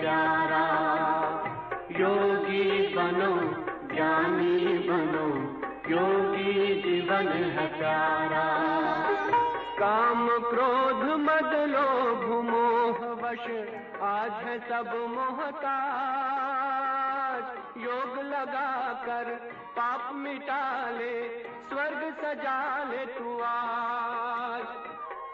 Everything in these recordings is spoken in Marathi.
प्यारा। योगी बनो, ज्ञानी बनो, योगी जीवन है प्यारा। काम क्रोध मद लोभ मोह वश, आज है सब मोहताज। योग लगा कर पाप मिटा ले, स्वर्ग सजा ले तू आज।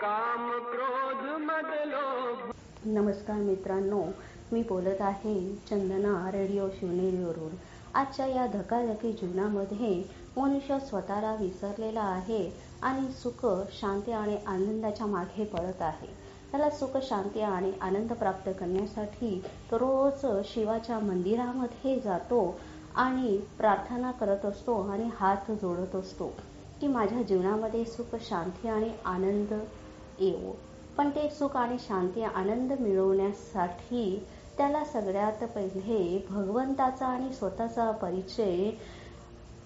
काम क्रोध मद लोभ नमस्कार मित्रांनो मी बोलत आहे चंदना रेडिओ शिवनेरीवरून. आजच्या या धकाधकी जीवनामध्ये मनुष्य स्वतःला विसरलेला आहे आणि सुख शांती आणि आनंदाच्या मागे पळत आहे. त्याला सुख शांती आणि आनंद प्राप्त करण्यासाठी तो रोज शिवाच्या मंदिरामध्ये जातो आणि प्रार्थना करत असतो आणि हात जोडत असतो की माझ्या जीवनामध्ये सुख शांती आणि आनंद येवो. पण ते सुख आणि शांती आनंद मिळवण्यासाठी त्याला सगळ्यात पहिले भगवंताचा आणि स्वतःचा परिचय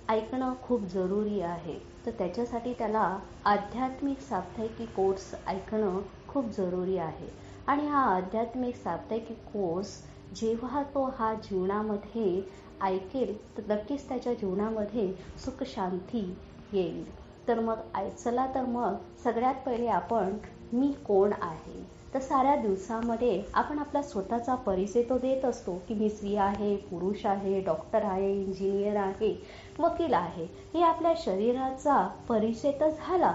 ऐकणं खूप जरुरी आहे. तर त्याच्यासाठी त्याला आध्यात्मिक साप्ताहिकी कोर्स ऐकणं खूप जरुरी आहे. आणि हा आध्यात्मिक साप्ताहिकी कोर्स जेव्हा तो हा जीवनामध्ये ऐकेल तर नक्कीच त्याच्या जीवनामध्ये सुख शांती येईल. तर मग चला तर मग सगळ्यात पहिले आपण मी कोण आहे? तर साऱ्या दिवसामध्ये आपण आपला स्वतःचा परिचय तो देत असतो की मी स्त्री आहे पुरुष आहे डॉक्टर आहे इंजिनियर आहे वकील आहे. हे आपल्या शरीराचा परिचय तर झाला.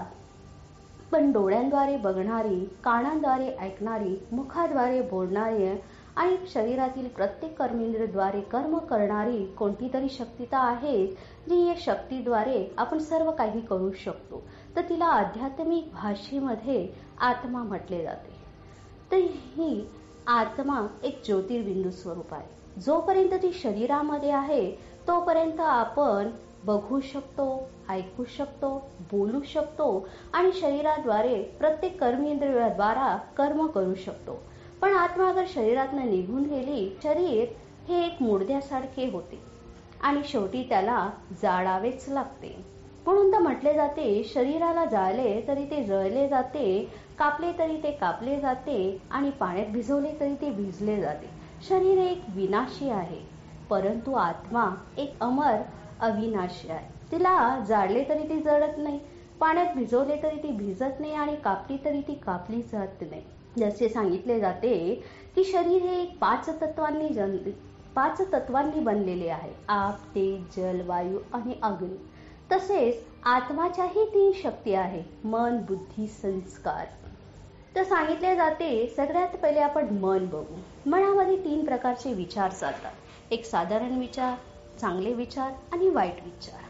पण डोळ्यांद्वारे बघणारी कानांद्वारे ऐकणारी मुखाद्वारे बोलणारी आणि शरीरातील प्रत्येक कर्मेंद्रद्वारे कर्म करणारी कोणती तरी शक्ती तर आहे जी या शक्तीद्वारे आपण सर्व काही करू शकतो. तर तिला आध्यात्मिक भाषेमध्ये आत्मा म्हटले जाते. तर ही आत्मा एक ज्योतिर्बिंदू स्वरूप आहे. जोपर्यंत ती शरीरामध्ये आहे तोपर्यंत आपण बघू शकतो ऐकू शकतो बोलू शकतो आणि शरीराद्वारे प्रत्येक कर्मेंद्रियाद्वारा कर्म करू शकतो. पण आत्मा अगर शरीरातनं निघून गेली शरीर हे एक मुडद्यासारखे होते आणि शेवटी त्याला जाळावेच लागते. म्हणून तर म्हटले जाते शरीराला जाळले तरी ते जळले जाते कापले तरी ते कापले जाते आणि पाण्यात भिजवले तरी ते भिजले जाते. शरीर एक विनाशी आहे परंतु आत्मा एक अमर अविनाशी आहे. तिला जाळले तरी ती जळत नाही पाण्यात भिजवले तरी ती भिजत नाही आणि कापली तरी ती कापली जात नाही. जसे सांगितले जाते की शरीर हे एक पाच तत्वांनी जन पाच तत्वांनी बनलेले आहे. आप तेज जल वायू आणि अग्नी. तसेच आत्माच्याही तीन शक्ती आहे मन बुद्धी संस्कार. तर सांगितले जाते सगळ्यात पहिले आपण मन बघू. मनामध्ये तीन प्रकारचे विचार चालतात एक साधारण विचार चांगले विचार आणि वाईट विचार.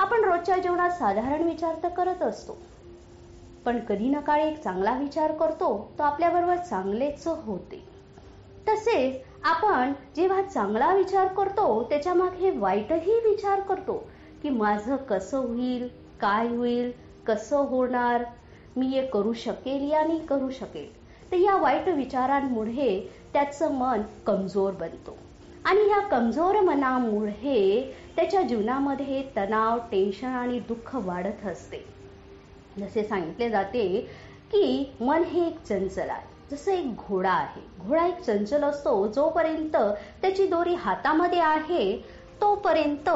आपण रोजच्या जीवनात साधारण विचार तर करत असतो. पण कधी ना काळी एक चांगला विचार करतो तो आपल्याबरोबर चांगलेच होते. तसेच आपण जेव्हा चांगला विचार करतो त्याच्यामागे वाईटही विचार करतो. की माझं कसं होईल काय होईल कसं होणार मी हे करू शकेल या नाही करू शकेल. तर या वाईट विचारांमुळे त्याचं मन कमजोर बनतो. आणि ह्या कमजोर मनामुळे त्याच्या जीवनामध्ये तणाव टेन्शन आणि दुःख वाढत असते. जसे सांगितले जाते की मन हे एक चंचल आहे. जसं एक घोडा आहे. घोडा एक चंचल असतो जोपर्यंत त्याची दोरी हातामध्ये आहे तोपर्यंत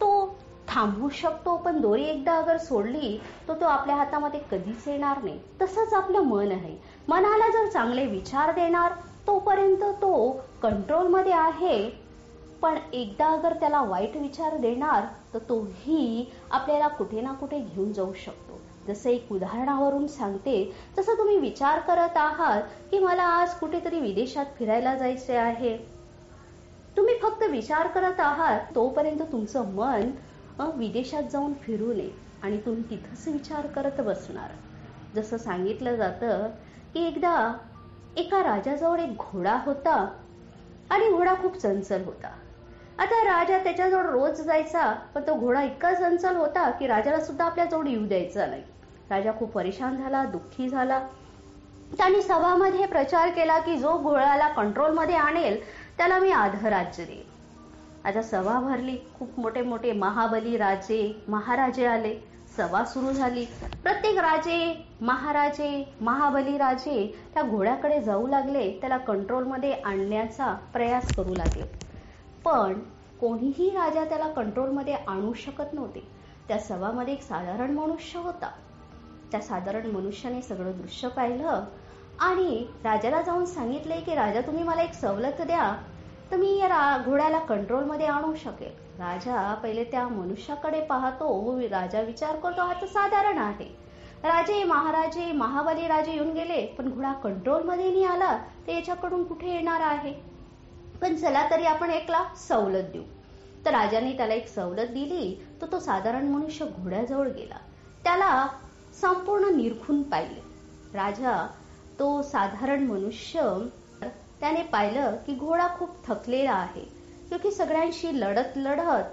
तो थांबवू शकतो पण दोरी एकदा अगर सोडली तर तो आपल्या हातामध्ये कधीच येणार नाही. तसंच आपलं मन आहे. मनाला जर चांगले विचार देणार तोपर्यंत तो कंट्रोलमध्ये आहे. पण एकदा अगर त्याला वाईट विचार देणार तर तोही आपल्याला कुठे ना कुठे घेऊन जाऊ शकतो. जसं एक उदाहरणावरून सांगते जसं तुम्ही विचार करत आहात की मला आज कुठेतरी विदेशात फिरायला जायचे आहे. तुम्ही फक्त विचार करत आहात तोपर्यंत तुमचं मन विदेशात जाऊन फिरू नये आणि तुम्ही तिथंच विचार करत बसणार. जसं सांगितलं जातं की एकदा एका राजाजवळ एक घोडा होता आणि घोडा खूप चंचल होता. आता राजा त्याच्याजवळ रोज जायचा पण तो घोडा इतका चंचल होता की राजाला सुद्धा आपल्या जवळ येऊ द्यायचा नाही. राजा खूप परेशान झाला दुःखी झाला. त्यांनी सभामध्ये प्रचार केला की जो घोड्याला कंट्रोलमध्ये आणेल त्याला मी आधराज्य देईन. आता सभा भरली. खूप मोठे मोठे महाबली राजे महाराजे आले. सभा सुरू झाली. प्रत्येक राजे महाराजे महाबली राजे त्या घोड्याकडे जाऊ लागले. त्याला कंट्रोलमध्ये आणण्याचा प्रयास करू लागले. पण कोणीही राजा त्याला कंट्रोलमध्ये आणू शकत नव्हते. त्या सभामध्ये एक साधारण मनुष्य होता. त्या साधारण मनुष्याने सगळं दृश्य पाहिलं आणि राजाला जाऊन सांगितले की राजा तुम्ही मला एक सवलत द्या. तर मी या घोड्याला कंट्रोलमध्ये आणू शकेल. राजा पहिले त्या मनुष्याकडे पाहतो राजा विचार करतो हा तर साधारण आहे. राजे महाराजे महाबली राजे येऊन गेले पण घोडा कंट्रोलमध्ये नाही आला तर याच्याकडून कुठे येणार आहे? पण चला तरी आपण एकला सवलत देऊ. तर राजाने त्याला एक सवलत दिली तर तो साधारण मनुष्य घोड्याजवळ गेला. त्याला संपूर्ण निरखून पाहिले. राजा तो साधारण मनुष्य त्याने पाहिलं की घोडा खूप थकलेला आहे. क्योंकि सगळ्यांशी लढत लढत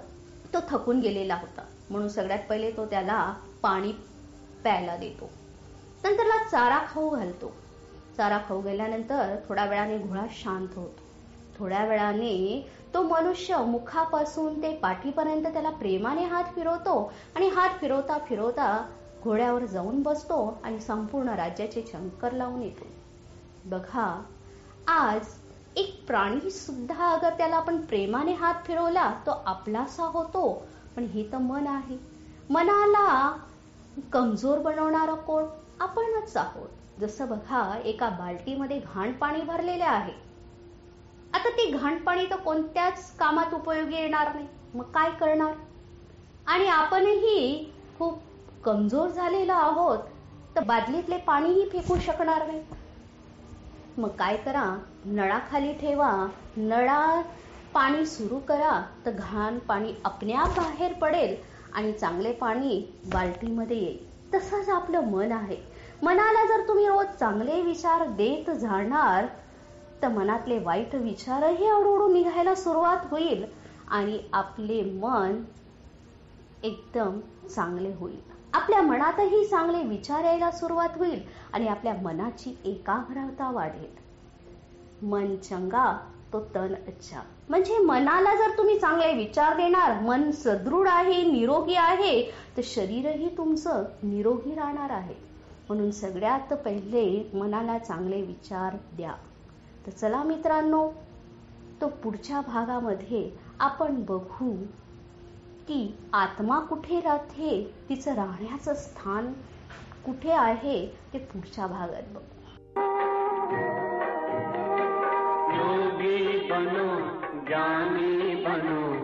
तो थकून गेलेला होता. म्हणून सगळ्यात पहिले तो त्याला पाणी प्यायला देतो. नंतरला चारा खाऊ घालतो. चारा खाऊ गेल्यानंतर थोड्या वेळाने घोडा शांत होतो. थोड्या वेळाने तो मनुष्य मुखापासून ते पाठीपर्यंत त्याला प्रेमाने हात फिरवतो आणि हात फिरवता फिरवता घोड्यावर जाऊन बसतो आणि संपूर्ण राज्याचे चंकर लावून येतो. बघा आज एक प्राणी सुद्धा अगर त्याला आपण प्रेमाने हात फिरवला तो आपलासा होतो. पण हे तर मन आहे. मनाला कमजोर बनवणारा कोण? आपणच आहोत. जसं बघा एका बाल्टीमध्ये घाण पाणी भरलेले आहे. आता ते घाण पाणी तर कोणत्याच कामात उपयोगी येणार नाही. मग काय करणार? आणि आपणही खूप कमजोर झालेलो आहोत तर बादलीतले पाणीही फेकू शकणार नाही. मग काय करा? नळाखाली ठेवा. नळा पाणी सुरू करा. तर घाण पाणी आपण्याप बाहेर पडेल आणि चांगले पाणी बाल्टीमध्ये येईल. तसंच आपलं मन आहे. मनाला जर तुम्ही रोज चांगले विचार देत जाणार तर मनातले वाईट विचारही हळूहळू निघायला सुरुवात होईल आणि आपले मन एकदम चांगले होईल. आपल्या मनातही चांगले विचार यायला सुरुवात होईल आणि आपल्या मनाची एकाग्रता वाढेल. मन चंगा तो तन अच्छा. म्हणजे मनाला जर तुम्ही चांगले विचार देणार मन सदृढ आहे निरोगी आहे तर शरीरही तुमचं निरोगी राहणार आहे. म्हणून सगळ्यात पहिले मनाला चांगले विचार द्या. तर चला मित्रांनो तो पुढच्या भागामध्ये आपण बघू की आत्मा कुठे राहते? तिचं राहण्याचं स्थान कुठे आहे? ते पुढच्या भागात बघू. बनो, ज्ञानी बनो,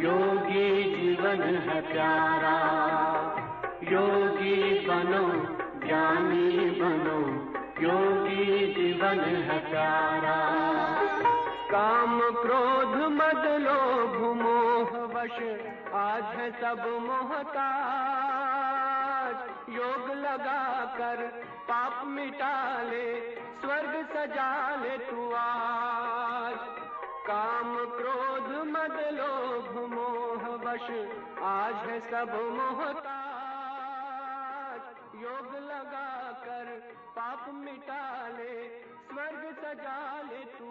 योगी जीवन है प्यारा। योगी बनो, ज्ञानी बनो, योगी जीवन है प्यारा। काम क्रोध मद लोभ मोह वश, आज है सब मोहताज। योग लगा कर पाप मिटा ले, स्वर्ग सजा ले तू आज। काम क्रोध मद लोभ मोह वश, आज है सब मोहताज। योग लगा कर पाप मिटा ले, स्वर्ग सजा ले तू